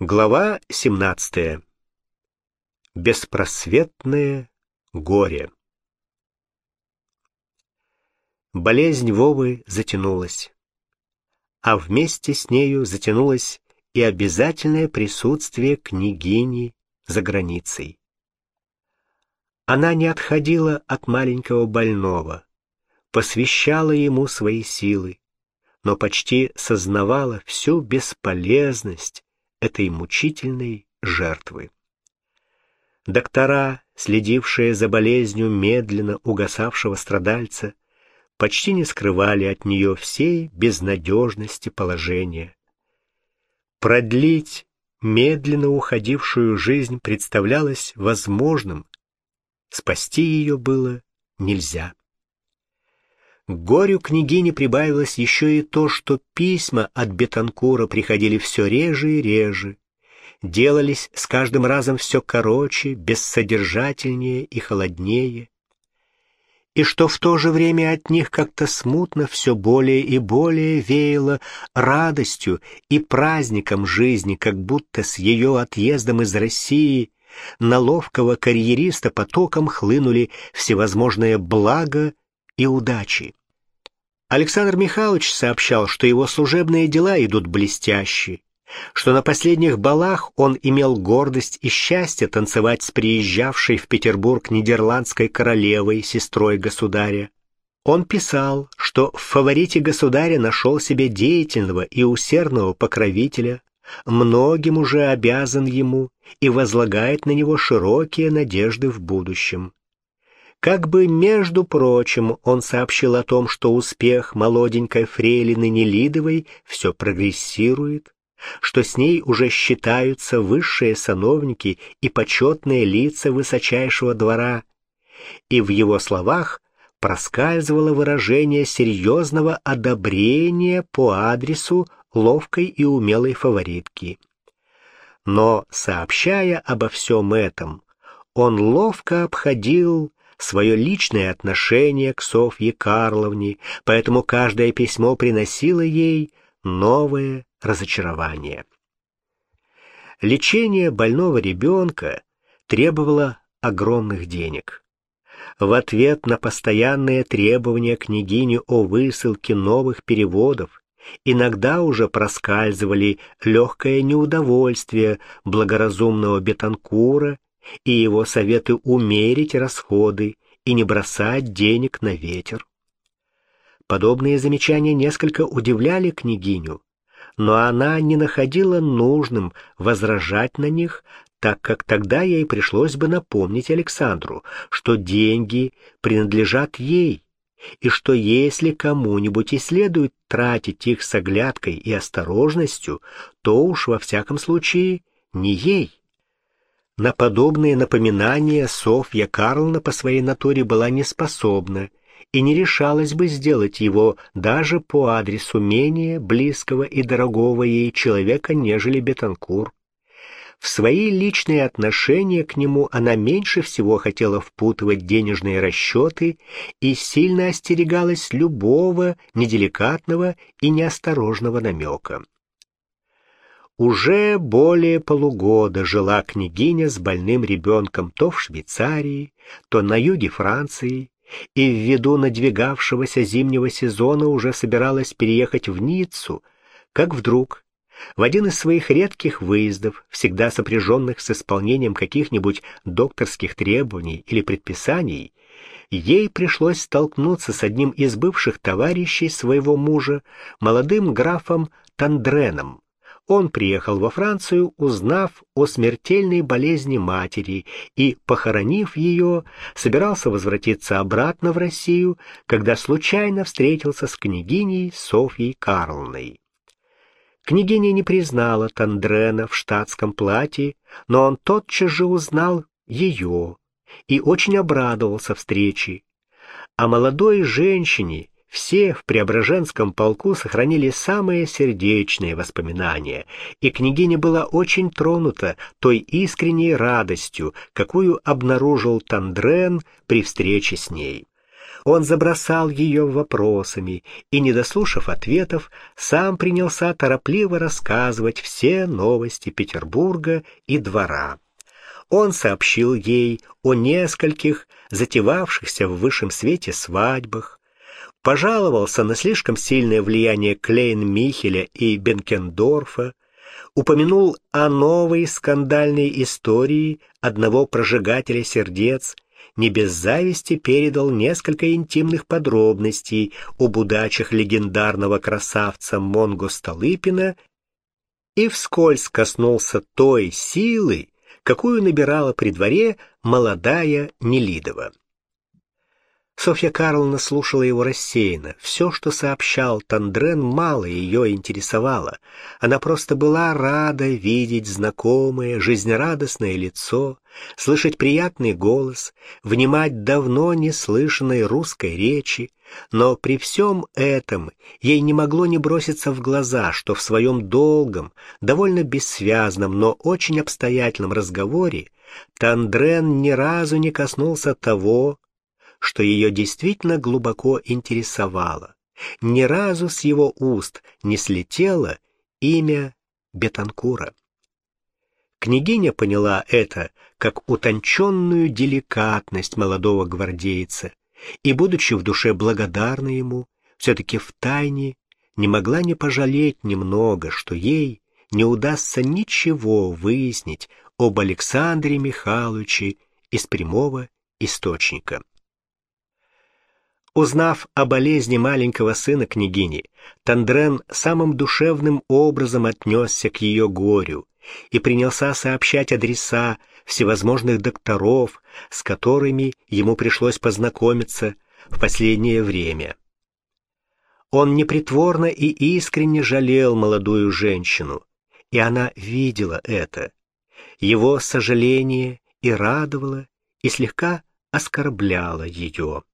Глава 17. Беспросветное горе. Болезнь Вовы затянулась, а вместе с нею затянулось и обязательное присутствие княгини за границей. Она не отходила от маленького больного, посвящала ему свои силы, но почти сознавала всю бесполезность этой мучительной жертвы. Доктора, следившие за болезнью медленно угасавшего страдальца, почти не скрывали от нее всей безнадежности положения. Продлить медленно уходившую жизнь представлялось возможным, спасти ее было нельзя. К горю княгини прибавилось еще и то, что письма от Бетанкура приходили все реже и реже, делались с каждым разом все короче, бессодержательнее и холоднее, и что в то же время от них как-то смутно все более и более веяло радостью и праздником жизни, как будто с ее отъездом из России на ловкого карьериста потоком хлынули всевозможные блага и удачи. Александр Михайлович сообщал, что его служебные дела идут блестяще, что на последних балах он имел гордость и счастье танцевать с приезжавшей в Петербург нидерландской королевой, сестрой государя. Он писал, что в фаворите государя нашел себе деятельного и усердного покровителя, многим уже обязан ему и возлагает на него широкие надежды в будущем. Как бы, между прочим, он сообщил о том, что успех молоденькой фрейлины Нелидовой все прогрессирует, что с ней уже считаются высшие сановники и почетные лица высочайшего двора, и в его словах проскальзывало выражение серьезного одобрения по адресу ловкой и умелой фаворитки. Но, сообщая обо всем этом, он ловко обходил свое личное отношение к Софье Карловне, поэтому каждое письмо приносило ей новое разочарование. Лечение больного ребенка требовало огромных денег. В ответ на постоянные требования княгини о высылке новых переводов иногда уже проскальзывали легкое неудовольствие благоразумного Бетанкура и его советы умерить расходы и не бросать денег на ветер. Подобные замечания несколько удивляли княгиню, но она не находила нужным возражать на них, так как тогда ей пришлось бы напомнить Александру, что деньги принадлежат ей, и что если кому-нибудь и следует тратить их с оглядкой и осторожностью, то уж во всяком случае не ей. На подобные напоминания Софья Карловна по своей натуре была неспособна и не решалась бы сделать его даже по адресу менее близкого и дорогого ей человека, нежели Бетанкур. В свои личные отношения к нему она меньше всего хотела впутывать денежные расчеты и сильно остерегалась любого неделикатного и неосторожного намека. Уже более полугода жила княгиня с больным ребенком то в Швейцарии, то на юге Франции, и ввиду надвигавшегося зимнего сезона уже собиралась переехать в Ниццу, как вдруг в один из своих редких выездов, всегда сопряженных с исполнением каких-нибудь докторских требований или предписаний, ей пришлось столкнуться с одним из бывших товарищей своего мужа, молодым графом Тандреном, он приехал во Францию, узнав о смертельной болезни матери и, похоронив ее, собирался возвратиться обратно в Россию, когда случайно встретился с княгиней Софьей Карловной. Княгиня не признала Тандрена в штатском платье, но он тотчас же узнал ее и очень обрадовался встрече. О молодой женщине, все в Преображенском полку сохранили самые сердечные воспоминания, и княгиня была очень тронута той искренней радостью, какую обнаружил Тандрен при встрече с ней. Он забросал ее вопросами и, не дослушав ответов, сам принялся торопливо рассказывать все новости Петербурга и двора. Он сообщил ей о нескольких затевавшихся в высшем свете свадьбах, пожаловался на слишком сильное влияние Клейн-Михеля и Бенкендорфа, упомянул о новой скандальной истории одного прожигателя сердец, не без зависти передал несколько интимных подробностей об удачах легендарного красавца Монго Столыпина и вскользь коснулся той силы, какую набирала при дворе молодая Нелидова. Софья Карловна слушала его рассеянно. Все, что сообщал Тандрен, мало ее интересовало. Она просто была рада видеть знакомое, жизнерадостное лицо, слышать приятный голос, внимать давно не слышанной русской речи, но при всем этом ей не могло не броситься в глаза, что в своем долгом, довольно бессвязном, но очень обстоятельном разговоре Тандрен ни разу не коснулся того, что ее действительно глубоко интересовало. Ни разу с его уст не слетело имя Бетанкура. Княгиня поняла это как утонченную деликатность молодого гвардейца и, будучи в душе благодарна ему, все-таки втайне не могла не пожалеть немного, что ей не удастся ничего выяснить об Александре Михайловиче из прямого источника. Узнав о болезни маленького сына княгини, Тандрен самым душевным образом отнесся к ее горю и принялся сообщать адреса всевозможных докторов, с которыми ему пришлось познакомиться в последнее время. Он непритворно и искренне жалел молодую женщину, и она видела это. Его сожаление и радовало, и слегка оскорбляло ее.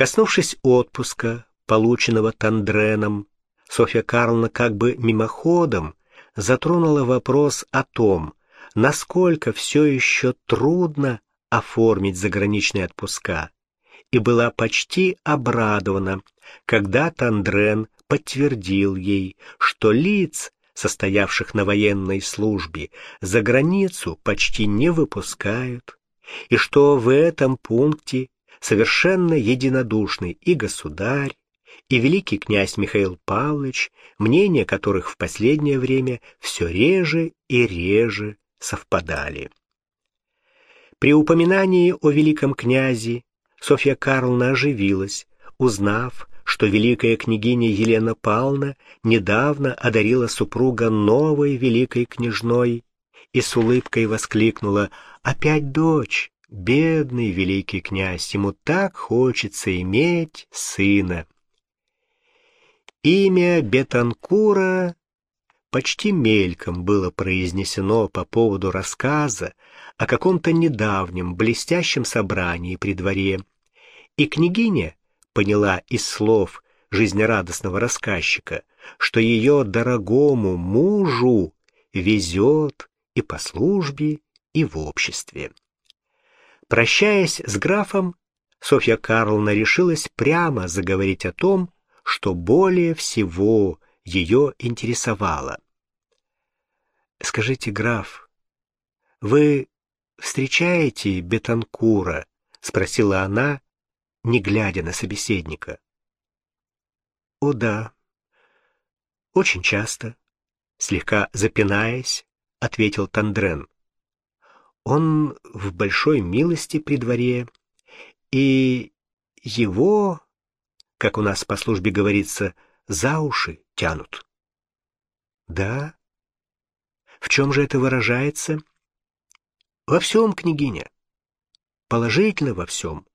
Коснувшись отпуска, полученного Тандреном, Софья Карловна как бы мимоходом затронула вопрос о том, насколько все еще трудно оформить заграничные отпуска, и была почти обрадована, когда Тандрен подтвердил ей, что лиц, состоявших на военной службе, за границу почти не выпускают, и что в этом пункте совершенно единодушный и государь, и великий князь Михаил Павлович, мнения которых в последнее время все реже и реже совпадали. При упоминании о великом князе Софья Карловна оживилась, узнав, что великая княгиня Елена Павловна недавно одарила супруга новой великой княжной и с улыбкой воскликнула «Опять дочь! Бедный великий князь, ему так хочется иметь сына. Имя Бетанкура почти мельком было произнесено по поводу рассказа о каком-то недавнем блестящем собрании при дворе, и княгиня поняла из слов жизнерадостного рассказчика, что ее дорогому мужу везет и по службе, и в обществе. Прощаясь с графом, Софья Карловна решилась прямо заговорить о том, что более всего ее интересовало. «Скажите, граф, вы встречаете Бетанкура?» — спросила она, не глядя на собеседника. «О да, очень часто», — слегка запинаясь, ответил Тандрен. Он в большой милости при дворе, и его, как у нас по службе говорится, за уши тянут. Да? В чем же это выражается? Во всем, княгиня. Положительно во всем.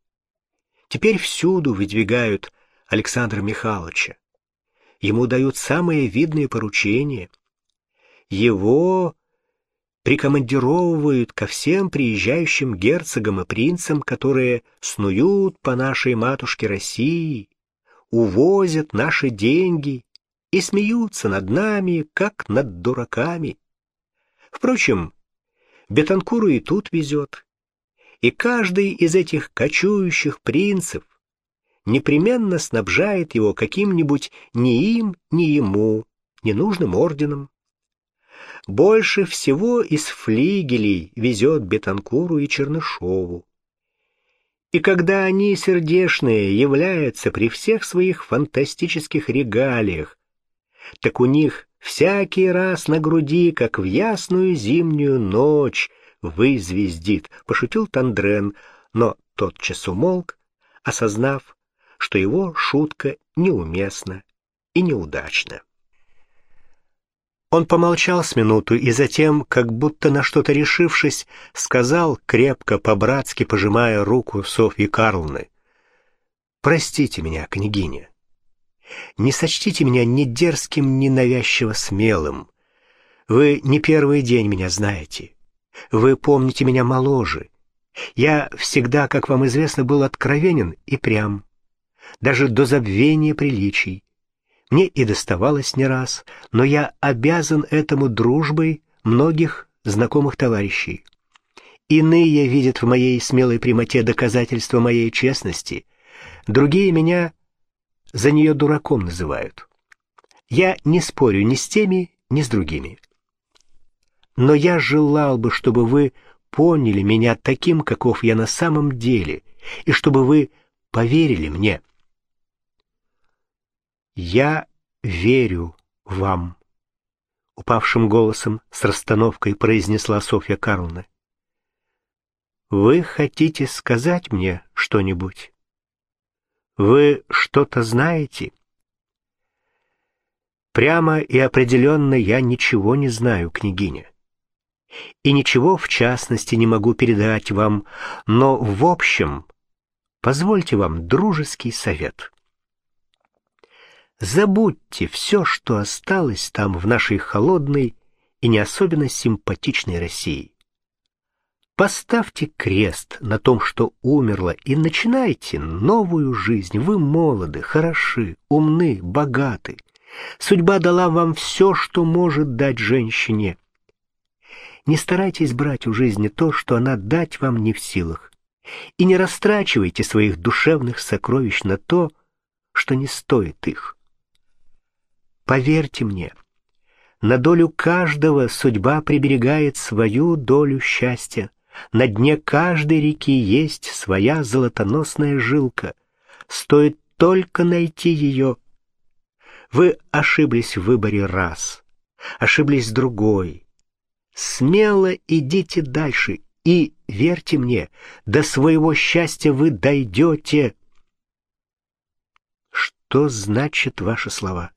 Теперь всюду выдвигают Александра Михайловича. Ему дают самые видные поручения. Его прикомандировывают ко всем приезжающим герцогам и принцам, которые снуют по нашей матушке России, увозят наши деньги и смеются над нами, как над дураками. Впрочем, Бетанкуру и тут везет. И каждый из этих кочующих принцев непременно снабжает его каким-нибудь ни им, ни ему ненужным орденом. Больше всего из флигелей везет Бетанкуру и Чернышову. И когда они, сердешные, являются при всех своих фантастических регалиях, так у них всякий раз на груди, как в ясную зимнюю ночь, вызвездит, пошутил Тандрен, но тотчас умолк, осознав, что его шутка неуместна и неудачна. Он помолчал с минуту и затем, как будто на что-то решившись, сказал, крепко, по-братски пожимая руку Софьи Карловны, «Простите меня, княгиня. Не сочтите меня ни дерзким, ни навязчиво смелым. Вы не первый день меня знаете. Вы помните меня моложе. Я всегда, как вам известно, был откровенен и прям, даже до забвения приличий. Мне и доставалось не раз, но я обязан этому дружбой многих знакомых товарищей. Иные видят в моей смелой прямоте доказательства моей честности, другие меня за нее дураком называют. Я не спорю ни с теми, ни с другими. Но я желал бы, чтобы вы поняли меня таким, каков я на самом деле, и чтобы вы поверили мне. «Я верю вам», — упавшим голосом с расстановкой произнесла Софья Карловна. «Вы хотите сказать мне что-нибудь? Вы что-то знаете?» «Прямо и определенно я ничего не знаю, княгиня. И ничего в частности не могу передать вам, но в общем позвольте вам дружеский совет». Забудьте все, что осталось там в нашей холодной и не особенно симпатичной России. Поставьте крест на том, что умерло, и начинайте новую жизнь. Вы молоды, хороши, умны, богаты. Судьба дала вам все, что может дать женщине. Не старайтесь брать у жизни то, что она дать вам не в силах. И не растрачивайте своих душевных сокровищ на то, что не стоит их. Поверьте мне, на долю каждого судьба приберегает свою долю счастья. На дне каждой реки есть своя золотоносная жилка. Стоит только найти ее. Вы ошиблись в выборе раз, ошиблись другой. Смело идите дальше и, верьте мне, до своего счастья вы дойдете. Что значит ваши слова?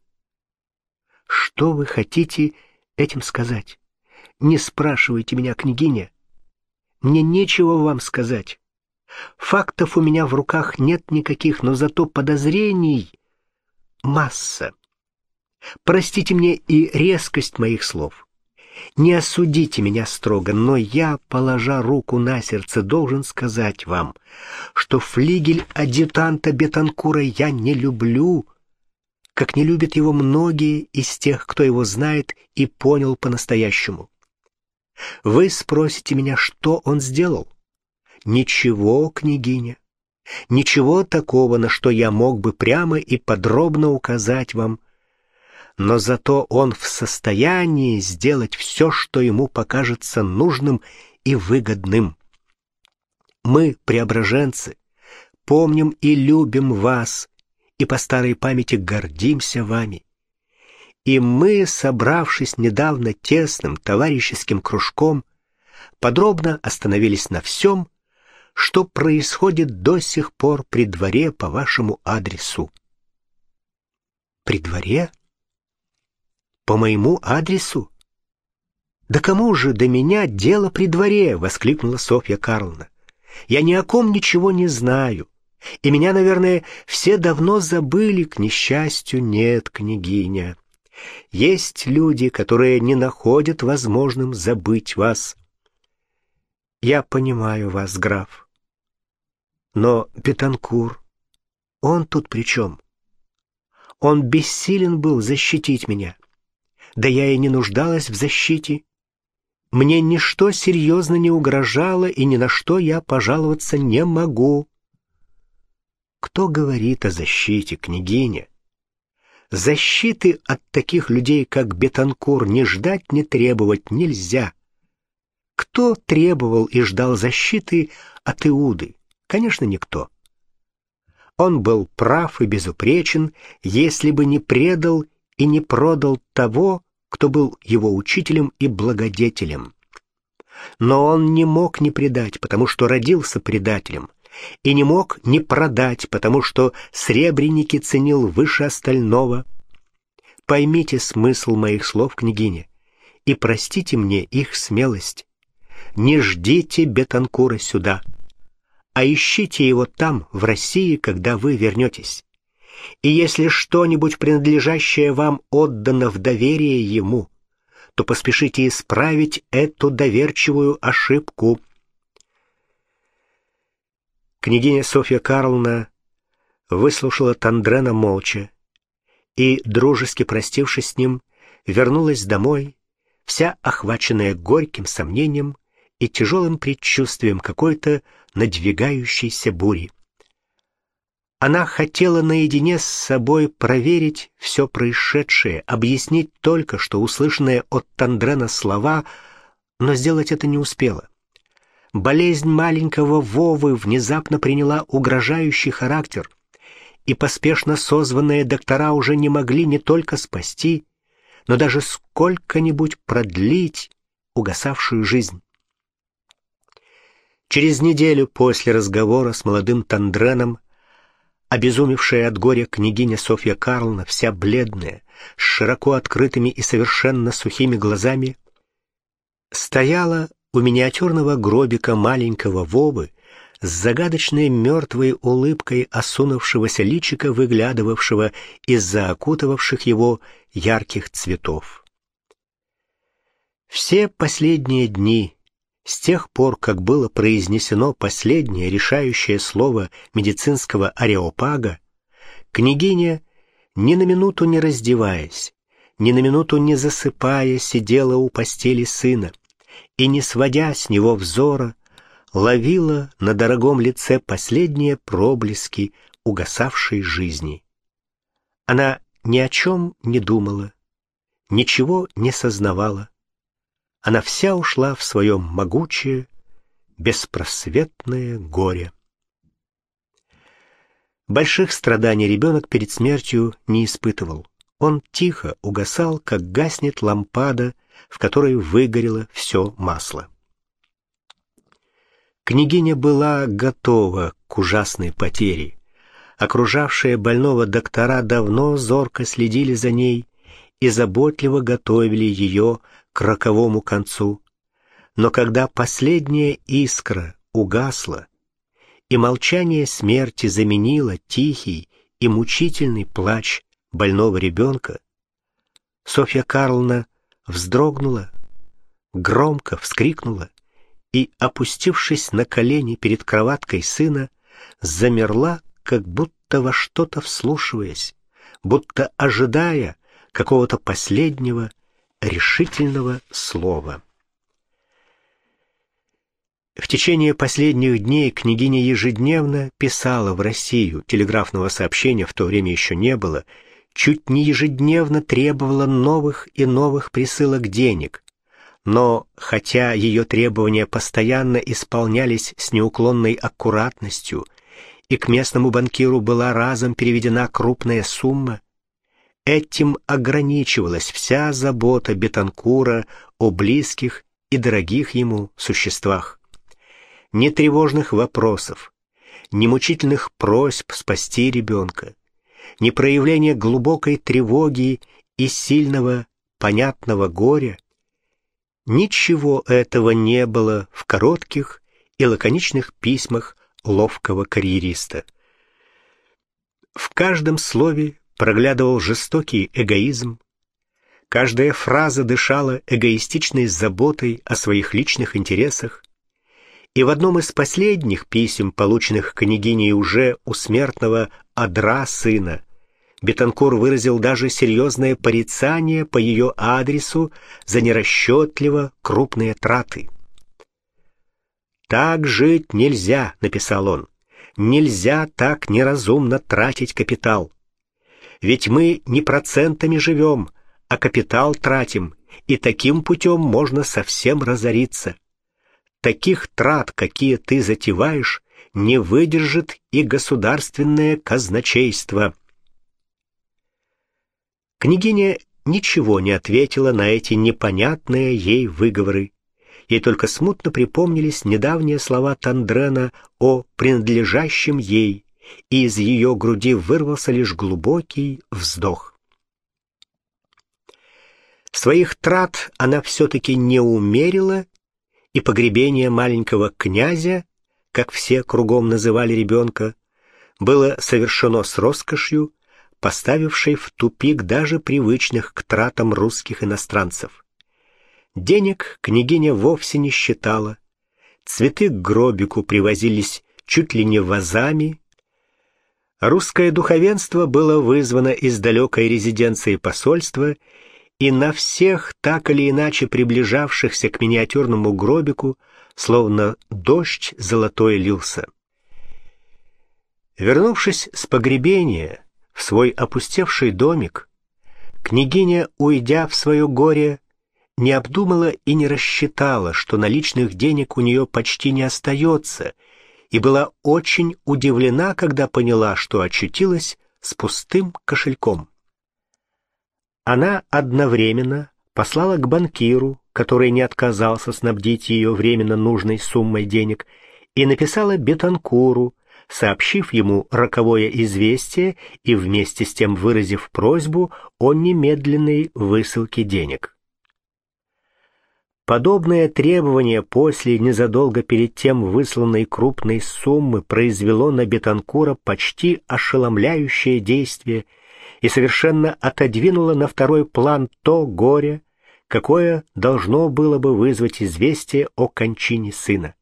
Что вы хотите этим сказать? Не спрашивайте меня, княгиня. Мне нечего вам сказать. Фактов у меня в руках нет никаких, но зато подозрений масса. Простите мне и резкость моих слов. Не осудите меня строго, но я, положа руку на сердце, должен сказать вам, что флигель адъютанта Бетанкура я не люблю, как не любят его многие из тех, кто его знает и понял по-настоящему. Вы спросите меня, что он сделал? Ничего, княгиня. Ничего такого, на что я мог бы прямо и подробно указать вам. Но зато он в состоянии сделать все, что ему покажется нужным и выгодным. Мы, преображенцы, помним и любим вас, и по старой памяти гордимся вами. И мы, собравшись недавно тесным товарищеским кружком, подробно остановились на всем, что происходит до сих пор при дворе по вашему адресу. При дворе? По моему адресу? Да кому же до меня дело при дворе? воскликнула Софья Карловна. Я ни о ком ничего не знаю. И меня, наверное, все давно забыли, к несчастью, нет, княгиня. Есть люди, которые не находят возможным забыть вас. Я понимаю вас, граф. Но Бетанкур, он тут при чем? Он бессилен был защитить меня. Да я и не нуждалась в защите. мне ничто серьезно не угрожало, и ни на что я пожаловаться не могу. Кто говорит о защите, княгиня? Защиты от таких людей, как Бетанкур, не ждать, не требовать нельзя. Кто требовал и ждал защиты от Иуды? Конечно, никто. Он был прав и безупречен, если бы не предал и не продал того, кто был его учителем и благодетелем. Но он не мог не предать, потому что родился предателем, и не мог не продать, потому что сребреники ценил выше остального. Поймите смысл моих слов, княгиня, и простите мне их смелость. Не ждите Бетанкура сюда, а ищите его там, в России, когда вы вернетесь и если что-нибудь принадлежащее вам отдано в доверие ему, то поспешите исправить эту доверчивую ошибку. Княгиня Софья Карловна выслушала Тандрена молча и, дружески простившись с ним, вернулась домой, вся охваченная горьким сомнением и тяжелым предчувствием какой-то надвигающейся бури. Она хотела наедине с собой проверить все происшедшее, объяснить только что услышанные от Тандрена слова, но сделать это не успела. Болезнь маленького Вовы внезапно приняла угрожающий характер, и поспешно созванные доктора уже не могли не только спасти, но даже сколько-нибудь продлить угасавшую жизнь. Через неделю после разговора с молодым Тандреном Обезумевшая от горя княгиня Софья Карловна, вся бледная, с широко открытыми и совершенно сухими глазами, стояла у миниатюрного гробика маленького Вовы с загадочной мертвой улыбкой осунувшегося личика, выглядывавшего из-за окутывавших его ярких цветов. Все последние дни с тех пор, как было произнесено последнее решающее слово медицинского ареопага, княгиня, ни на минуту не раздеваясь, ни на минуту не засыпая, сидела у постели сына и, не сводя с него взора, ловила на дорогом лице последние проблески угасавшей жизни. Она ни о чем не думала, ничего не сознавала она вся ушла в свое могучее, беспросветное горе. Больших страданий ребенок перед смертью не испытывал. Он тихо угасал, как гаснет лампада, в которой выгорело все масло. Княгиня была готова к ужасной потере. Окружавшие больного доктора давно зорко следили за ней и заботливо готовили ее к роковому концу. Но когда последняя искра угасла, и молчание смерти заменило тихий и мучительный плач больного ребенка, Софья Карловна вздрогнула, громко вскрикнула и, опустившись на колени перед кроваткой сына, замерла, как будто во что-то вслушиваясь, будто ожидая какого-то последнего решительного слова. В течение последних дней княгиня ежедневно писала в Россию, телеграфного сообщения в то время еще не было, чуть не ежедневно требовала новых и новых присылок денег. Но, хотя ее требования постоянно исполнялись с неуклонной аккуратностью, и к местному банкиру была разом переведена крупная сумма, Этим ограничивалась вся забота Бетанкура о близких и дорогих ему существах. Ни тревожных вопросов, ни мучительных просьб спасти ребенка, ни проявления глубокой тревоги и сильного, понятного горя. Ничего этого не было в коротких и лаконичных письмах ловкого карьериста. В каждом слове проглядывал жестокий эгоизм. Каждая фраза дышала эгоистичной заботой о своих личных интересах. И в одном из последних писем, полученных княгиней уже у смертного Адра сына, Бетанкур выразил даже серьезное порицание по ее адресу за нерасчетливо крупные траты. «Так жить нельзя», — написал он. «Нельзя так неразумно тратить капитал. Ведь мы не процентами живем, а капитал тратим, и таким путем можно совсем разориться. Таких трат, какие ты затеваешь, не выдержит и государственное казначейство». Княгиня ничего не ответила на эти непонятные ей выговоры. Ей только смутно припомнились недавние слова Тандрена о принадлежащем ей, и из ее груди вырвался лишь глубокий вздох. Своих трат она все-таки не умерила, и погребение маленького князя, как все кругом называли ребенка, было совершено с роскошью, поставившей в тупик даже привычных к тратам русских иностранцев. Денег княгиня вовсе не считала. Цветы к гробику привозились чуть ли не вазами. Русское духовенство было вызвано из далекой резиденции посольства, и на всех, так или иначе приближавшихся к миниатюрному гробику, словно дождь золотой лился. Вернувшись с погребения, в свой опустевший домик, княгиня, уйдя в свое горе, не обдумала и не рассчитала, что наличных денег у нее почти не остается, и была очень удивлена, когда поняла, что очутилась с пустым кошельком. Она одновременно послала к банкиру, который не отказался снабдить ее временно нужной суммой денег, и написала Бетанкуру, сообщив ему роковое известие и вместе с тем выразив просьбу о немедленной высылке денег. Подобное требование после незадолго перед тем высланной крупной суммы произвело на Бетанкура почти ошеломляющее действие и совершенно отодвинуло на второй план то горе, какое должно было бы вызвать известие о кончине сына.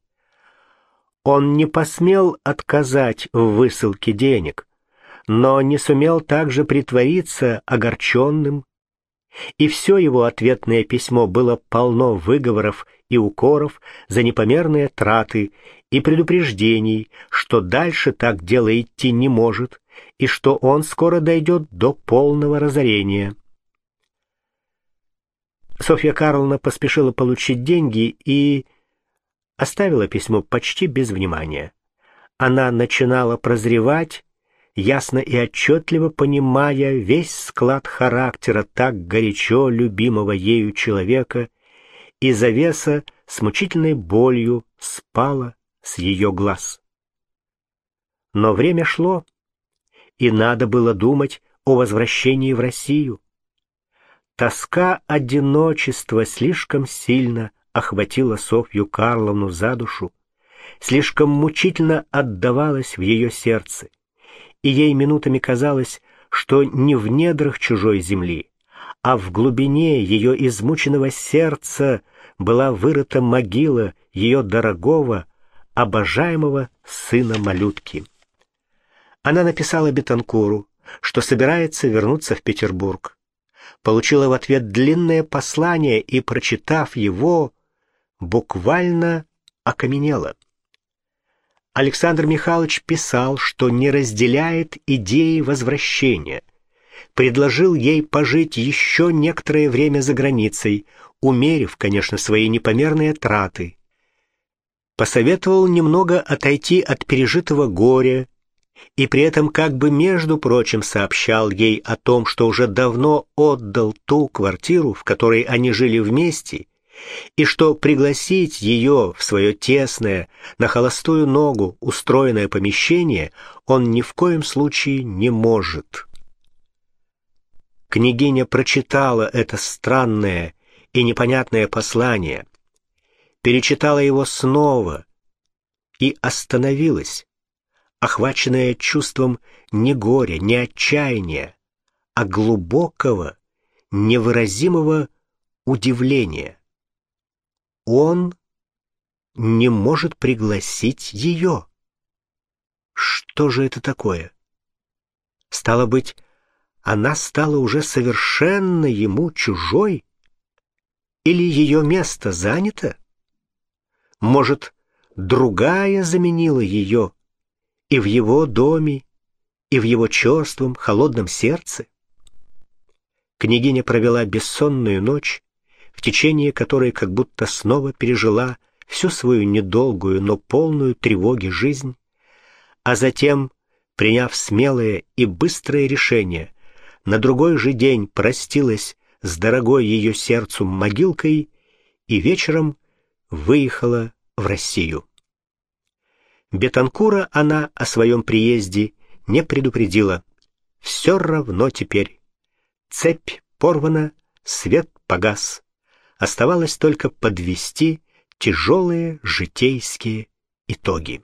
Он не посмел отказать в высылке денег, но не сумел также притвориться огорченным, и все его ответное письмо было полно выговоров и укоров за непомерные траты и предупреждений, что дальше так дело идти не может, и что он скоро дойдет до полного разорения. Софья Карловна поспешила получить деньги и оставила письмо почти без внимания. Она начинала прозревать, ясно и отчетливо понимая весь склад характера так горячо любимого ею человека, и завеса с мучительной болью спала с ее глаз. Но время шло, и надо было думать о возвращении в Россию. Тоска одиночества слишком сильно охватила Софью Карловну за душу, слишком мучительно отдавалась в ее сердце, и ей минутами казалось, что не в недрах чужой земли, а в глубине ее измученного сердца была вырыта могила ее дорогого, обожаемого сына малютки. Она написала Бетанкуру, что собирается вернуться в Петербург. Получила в ответ длинное послание и, прочитав его, буквально окаменела. Александр Михайлович писал, что не разделяет идеи возвращения, предложил ей пожить еще некоторое время за границей, умерив, конечно, свои непомерные траты. Посоветовал немного отойти от пережитого горя и при этом как бы между прочим сообщал ей о том, что уже давно отдал ту квартиру, в которой они жили вместе, и что пригласить ее в свое тесное, на холостую ногу устроенное помещение он ни в коем случае не может. Княгиня прочитала это странное и непонятное послание, перечитала его снова и остановилась, охваченная чувством не горя, не отчаяния, а глубокого, невыразимого удивления он не может пригласить ее. Что же это такое? Стало быть, она стала уже совершенно ему чужой? Или ее место занято? Может, другая заменила ее и в его доме, и в его черством, холодном сердце? Княгиня провела бессонную ночь, в течение которой как будто снова пережила всю свою недолгую, но полную тревоги жизнь, а затем, приняв смелое и быстрое решение, на другой же день простилась с дорогой ее сердцу могилкой и вечером выехала в Россию. Бетанкура она о своем приезде не предупредила. Все равно теперь. Цепь порвана, свет погас. Оставалось только подвести тяжелые житейские итоги.